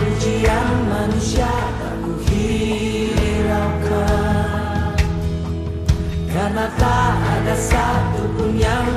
Pujian manusia tak kuhiraukan. Karena tak ada satu pun yang